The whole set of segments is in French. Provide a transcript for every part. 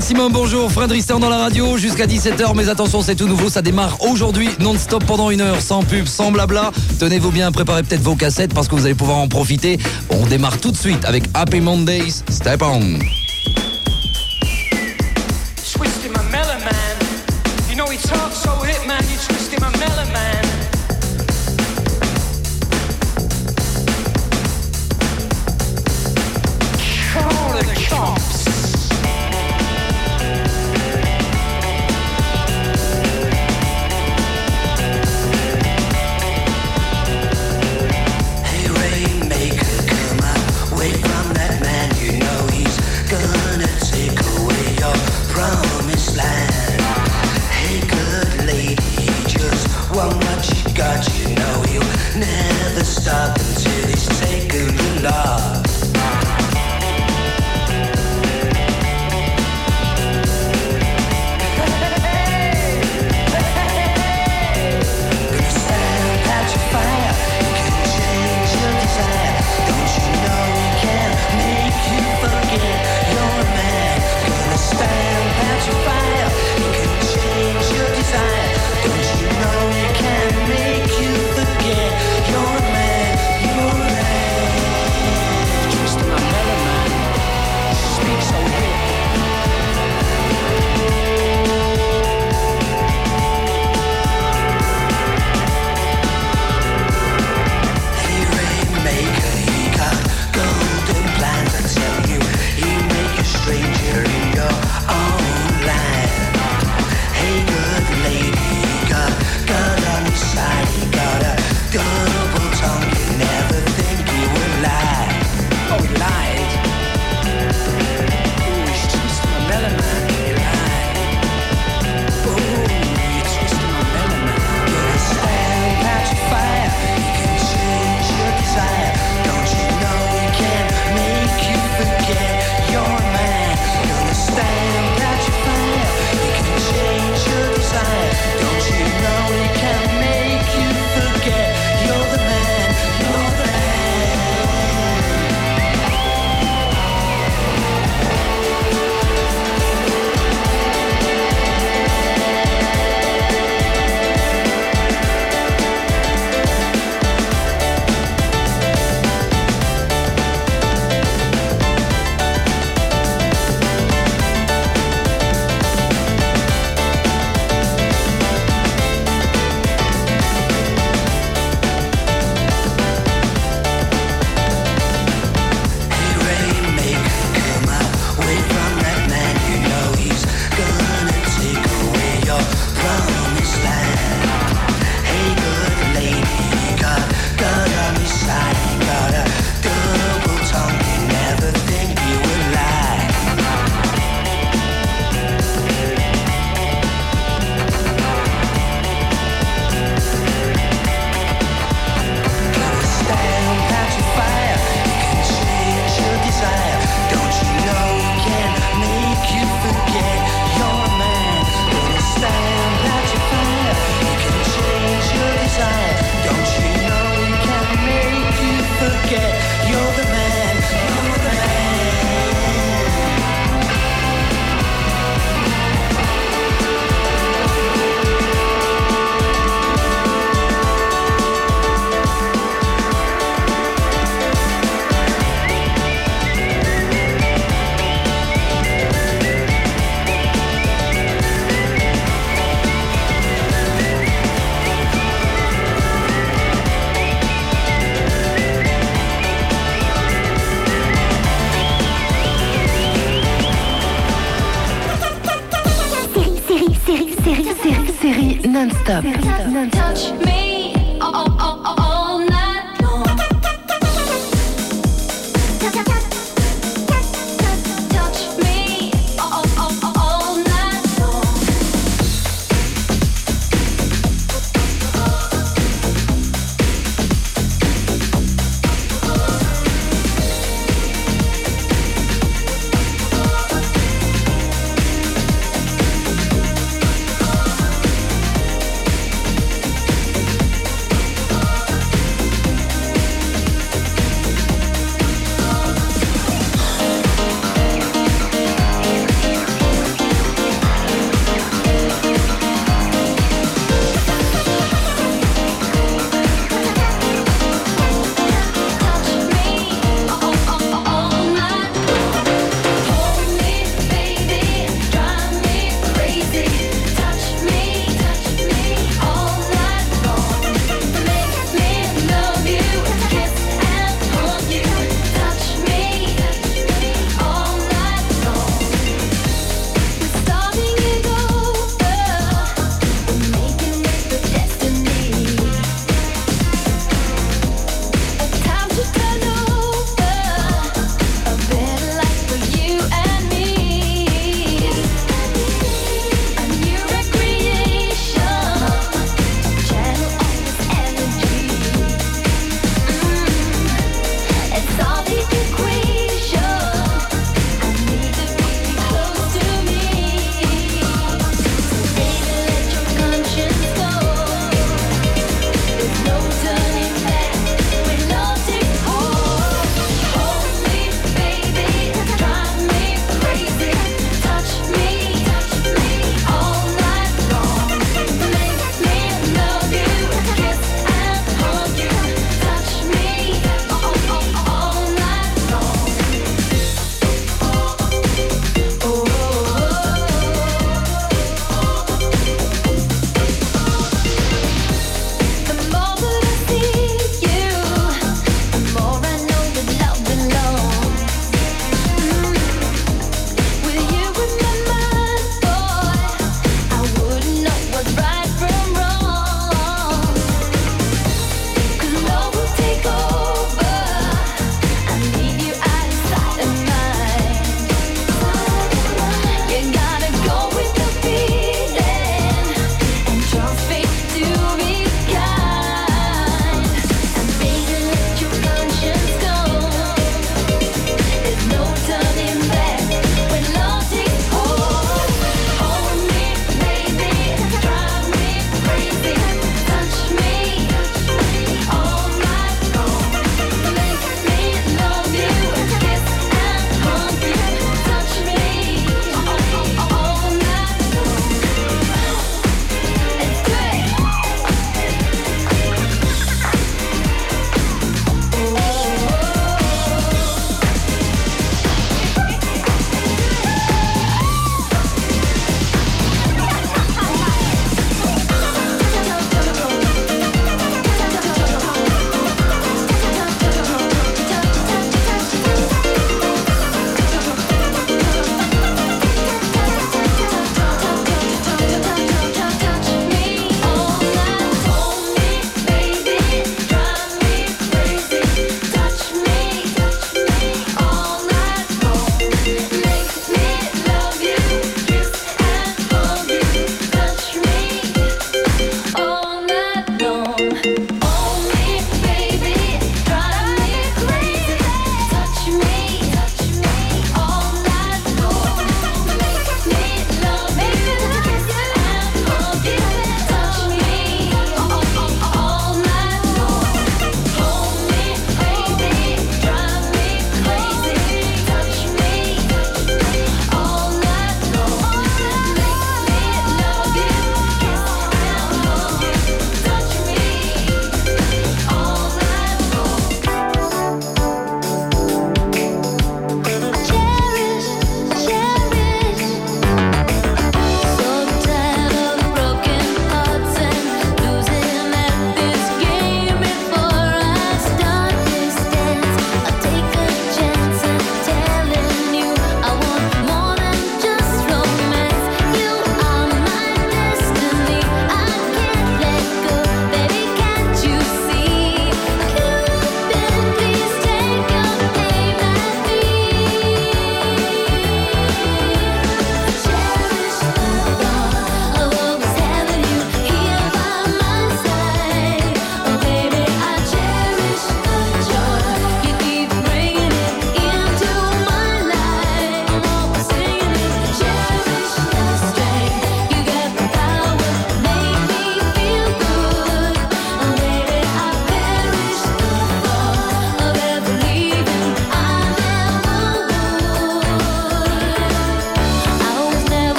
maximum, bonjour, Fred Rister dans la radio jusqu'à 17h, mais attention c'est tout nouveau, ça démarre aujourd'hui non-stop pendant une heure, sans pub, sans blabla. Tenez-vous bien, préparez peut-être vos cassettes parce que vous allez pouvoir en profiter. On démarre tout de suite avec Happy Mondays, Step on.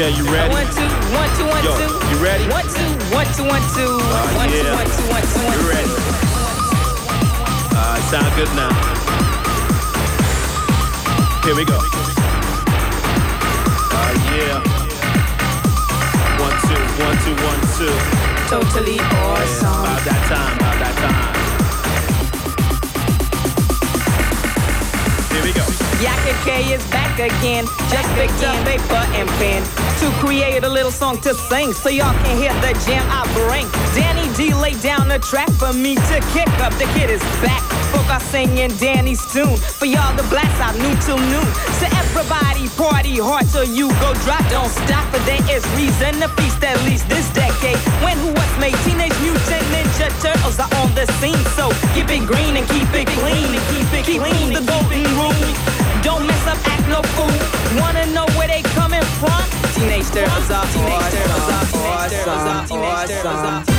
Okay, you ready? To sing so y'all can hear the jam I bring. Danny D laid down the track for me to kick up. The kid is back. Folk are singing Danny's tune for y'all the blacks out noon till noon. So everybody party hard till you go drop. Don't stop, for there is reason to feast at least this decade. When who was made Teenage Mutant Ninja Turtles are on the scene. So keep it green and keep it clean and keep it clean. The golden rule. Don't mess up, act no fool. Wanna know where they coming from? Teenage Teenage Teenage Teenage Teenage Teenage Teenage Teenage Teenage Teenage Teenage Teenage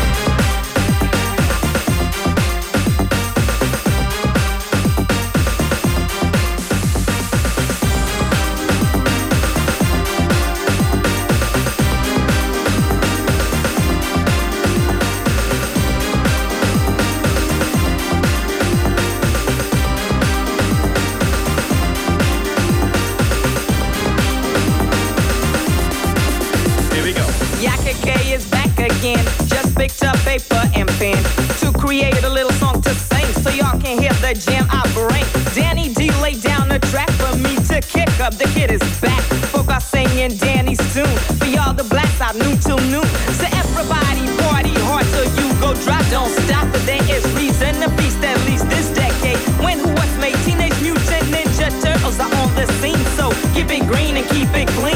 the jam I bring. Danny D laid down the track for me to kick up. The kid is back. Folk are singing Danny's tune for y'all the blacks out noon till noon. So everybody party hard till you go drop. Don't stop, but there is reason to feast at least this decade. When who was made Teenage Mutant Ninja Turtles are on the scene. So keep it green and keep it clean.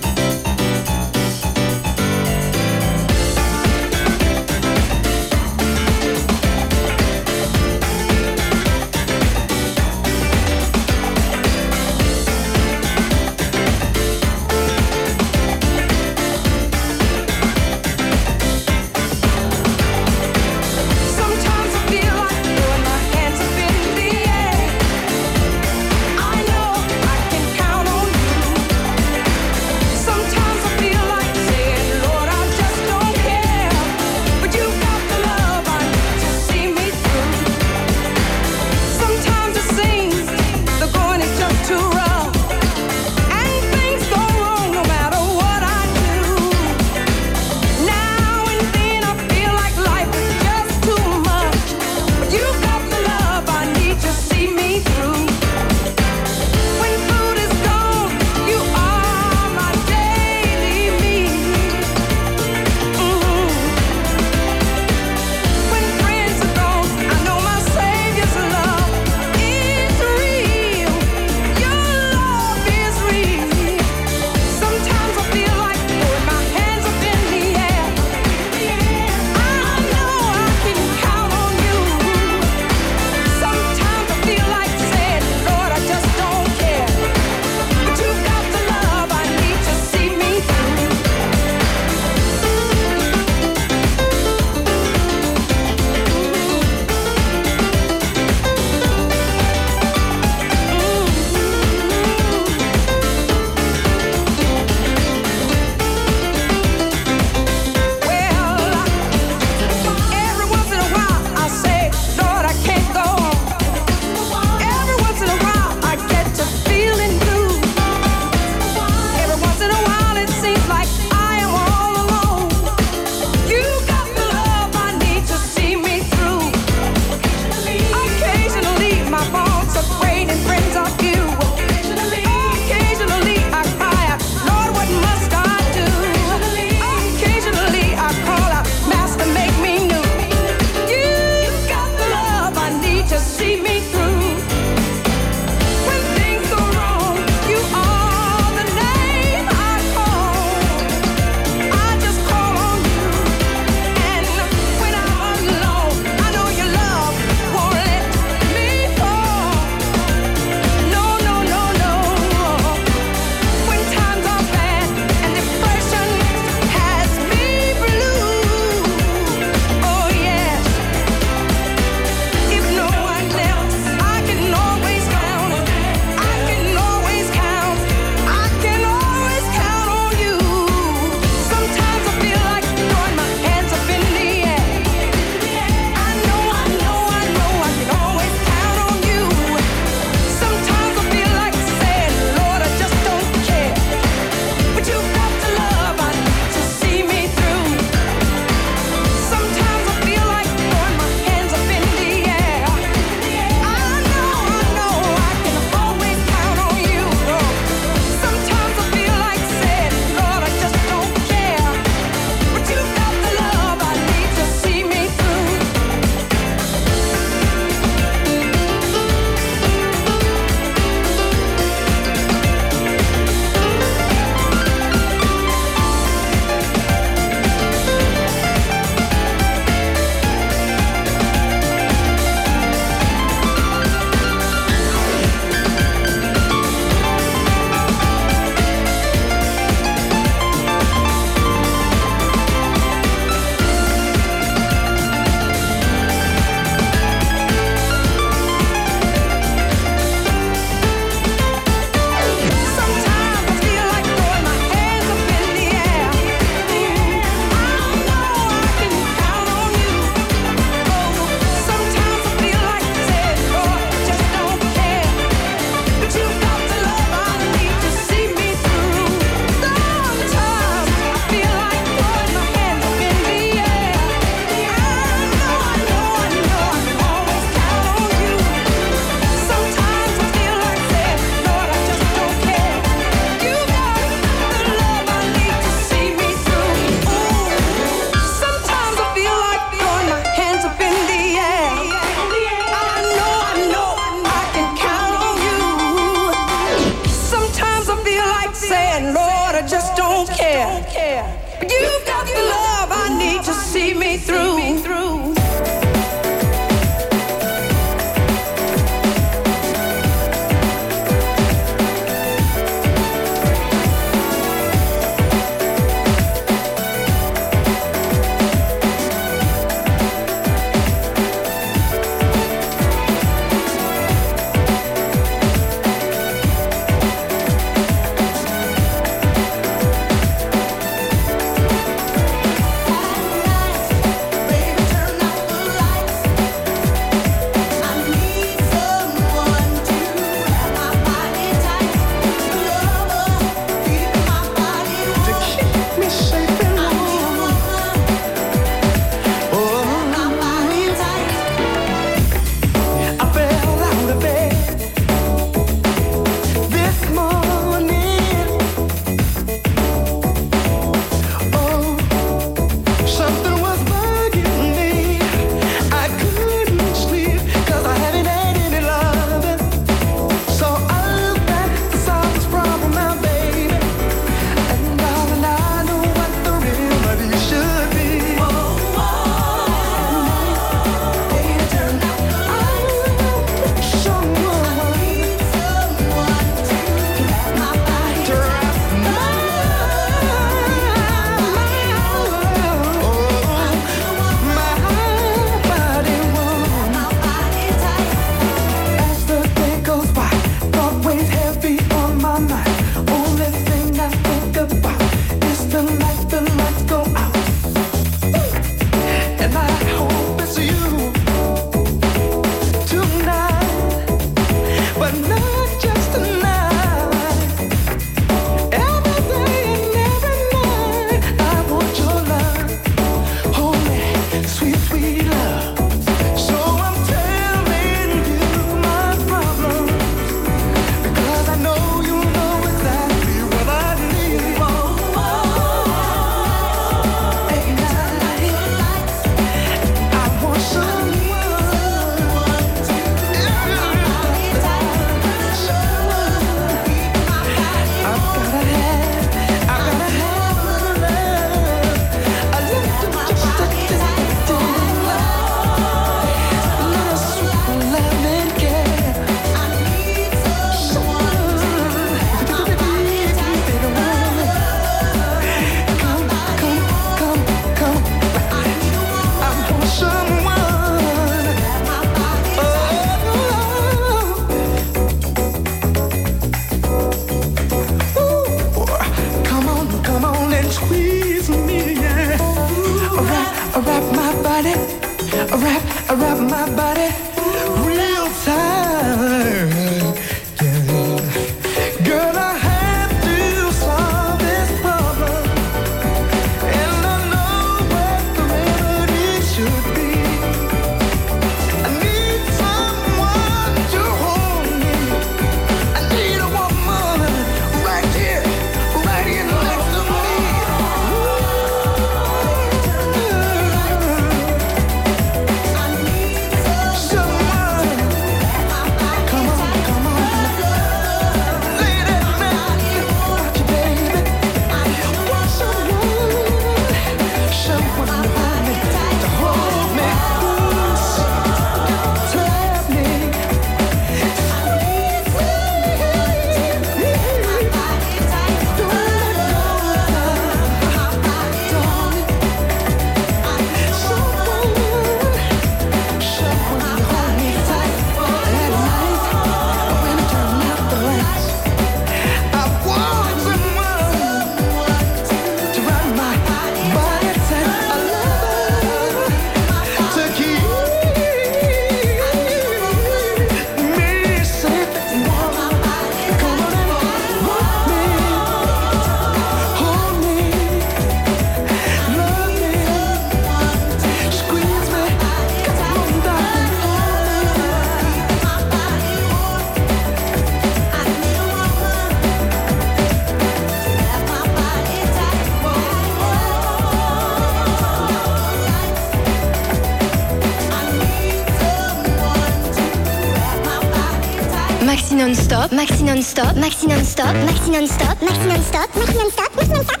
non-stop, maxi non-stop, maxi non-stop, maxi non-stop, maxi non-stop, maxi non-stop, maxi non-stop,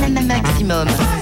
stop maximum.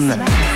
Maximum.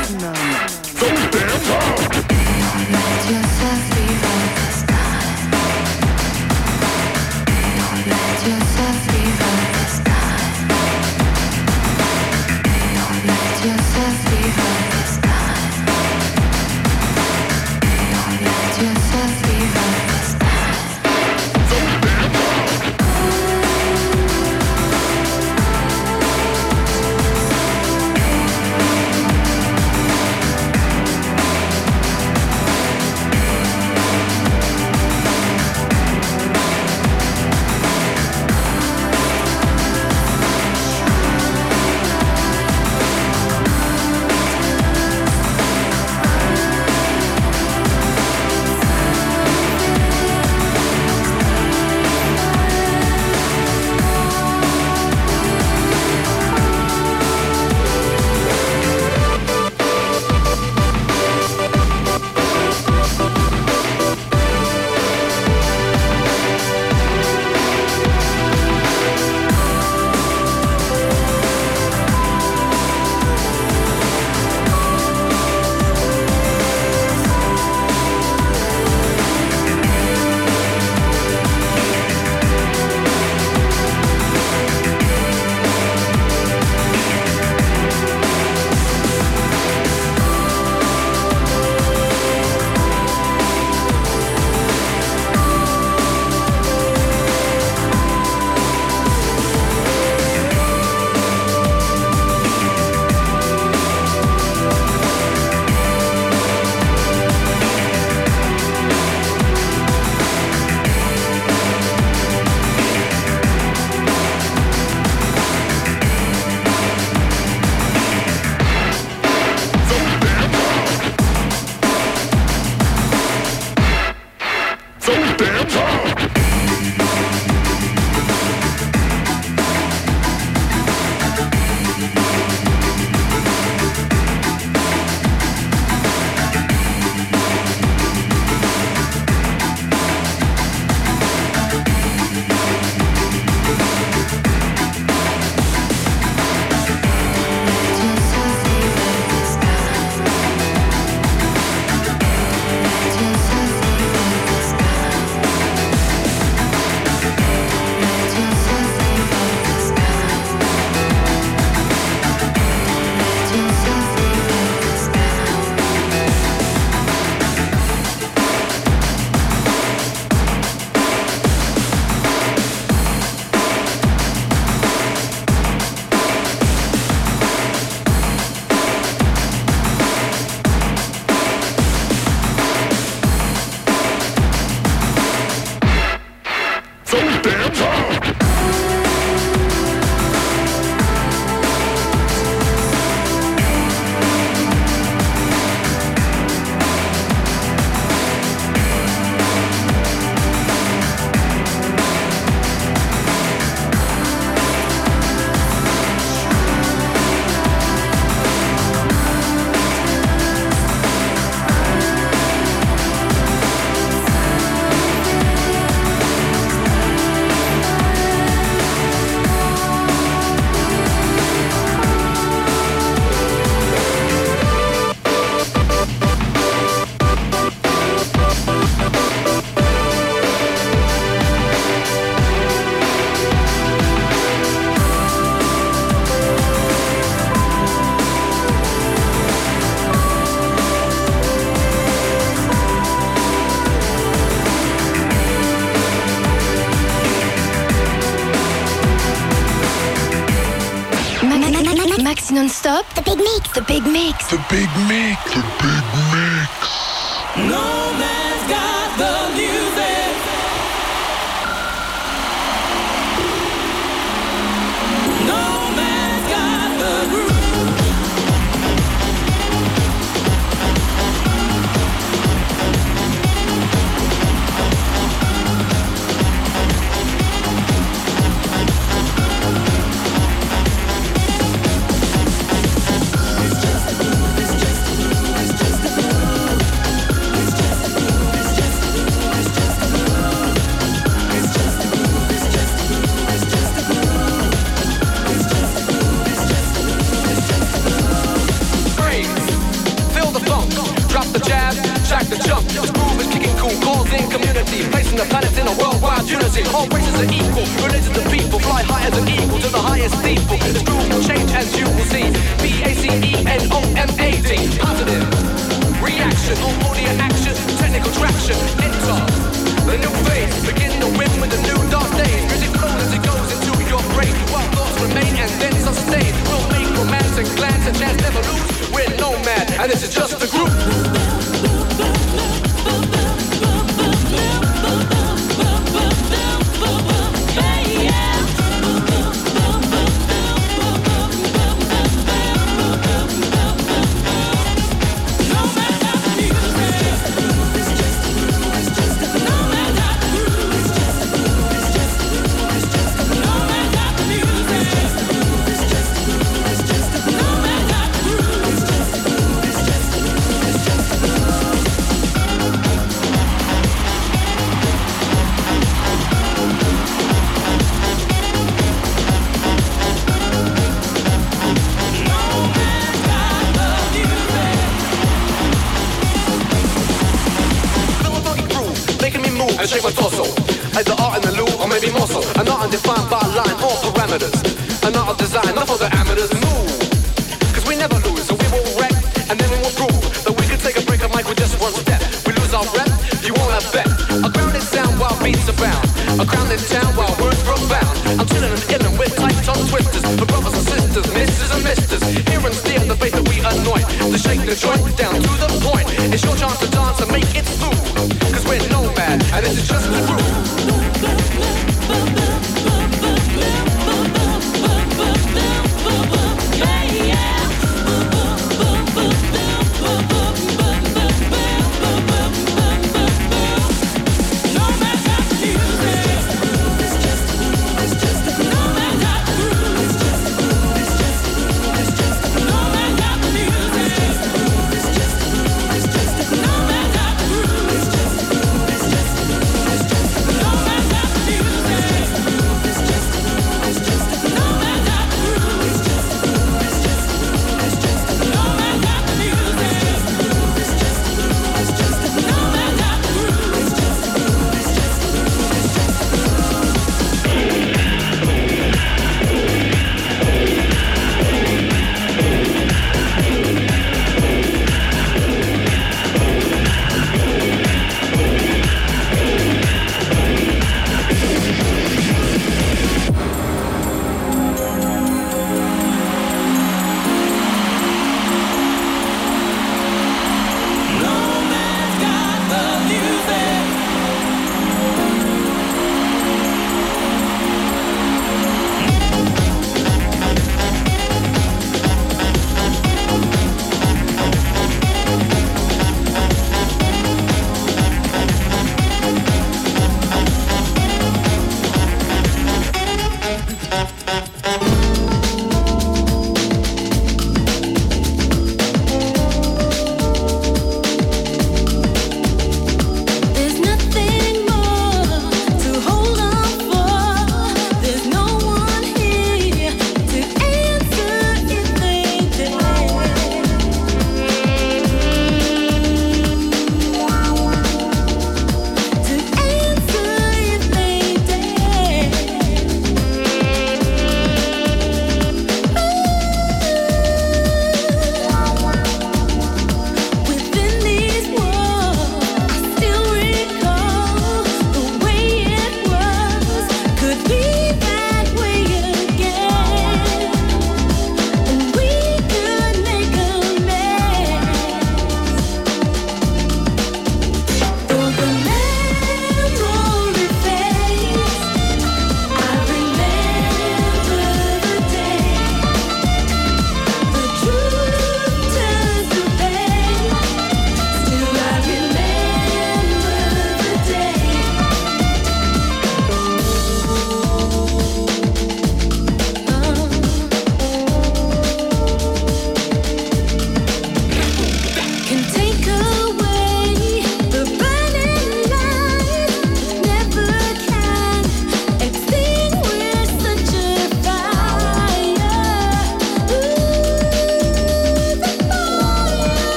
The big mix. The big mix. The big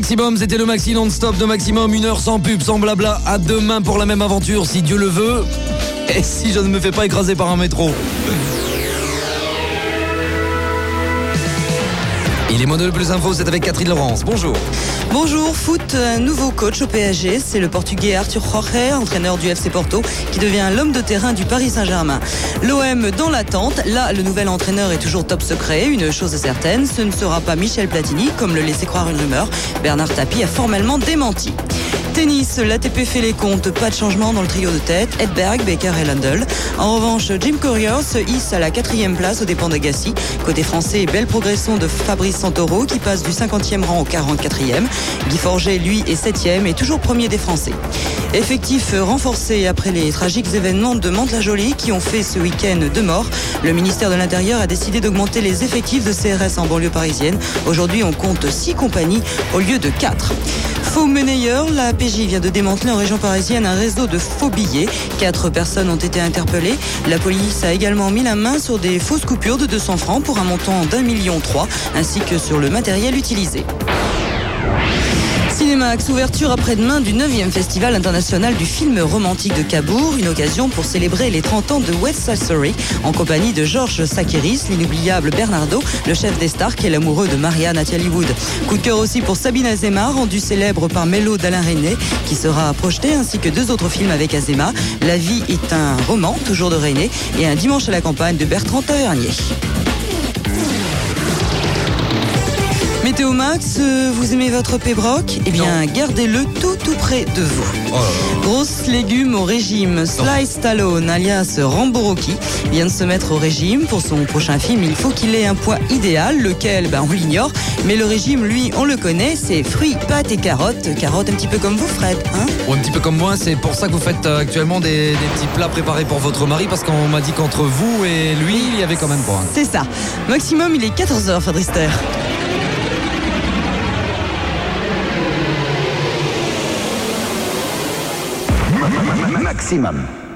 Maximum, c'était le maxi non-stop de Maximum, une heure sans pub, sans blabla. À demain pour la même aventure, si Dieu le veut. Et si je ne me fais pas écraser par un métro. Il est mono le plus info, c'est avec Catherine Laurence. Bonjour. Bonjour, foot, un nouveau coach au PSG, c'est le portugais Arthur Jorge, entraîneur du FC Porto, qui devient l'homme de terrain du Paris Saint-Germain. L'OM dans l'attente, là le nouvel entraîneur est toujours top secret, une chose est certaine, ce ne sera pas Michel Platini, comme le laissait croire une rumeur. Bernard Tapie a formellement démenti. Tennis, l'ATP fait les comptes, pas de changement dans le trio de tête, Edberg, Baker et Lundell. En revanche, Jim Courier se hisse à la quatrième place aux dépens d'Agassi. Côté français, belle progression de Fabrice Santoro qui passe du 50e rang au 44e. Guy Forget, lui, est 7e et toujours premier des Français. Effectif renforcé après les tragiques événements de Mantes-la-Jolie qui ont fait ce week-end deux morts. Le ministère de l'Intérieur a décidé d'augmenter les effectifs de CRS en banlieue parisienne. Aujourd'hui, on compte six compagnies au lieu de quatre. Faux monnayeur, la PJ vient de démanteler en région parisienne un réseau de faux billets. Quatre personnes ont été interpellées. La police a également mis la main sur des fausses coupures de 200 francs pour un montant d'un million trois, ainsi que sur le matériel utilisé. Cinémax, ouverture après-demain du 9e Festival international du film romantique de Cabourg, une occasion pour célébrer les 30 ans de West Side en compagnie de Georges Sakiris, l'inoubliable Bernardo, le chef des Stark et l'amoureux de Maria Nathalie Wood. Coup de cœur aussi pour Sabine Azema, rendue célèbre par Mélo d'Alain René, qui sera projeté, ainsi que deux autres films avec Azema. La vie est un roman, toujours de René, et un dimanche à la campagne de Bertrand Tavernier. Météo Max, euh, vous aimez votre pébroc? Eh bien, gardez-le tout tout près de vous. Grosse légumes au régime. Sly Stallone, alias Rambo Rocky, vient de se mettre au régime. Pour son prochain film, il faut qu'il ait un poids idéal, lequel, ben, on l'ignore. Mais le régime, lui, on le connaît, c'est fruits, pâtes et carottes. Carottes un petit peu comme vous, Fred. Hein? Ou un petit peu comme moi, c'est pour ça que vous faites euh, actuellement des, des petits plats préparés pour votre mari, parce qu'on m'a dit qu'entre vous et lui, il y avait quand même pas. c'est ça. Maximum, il est 14h, Fred Rister. maximum.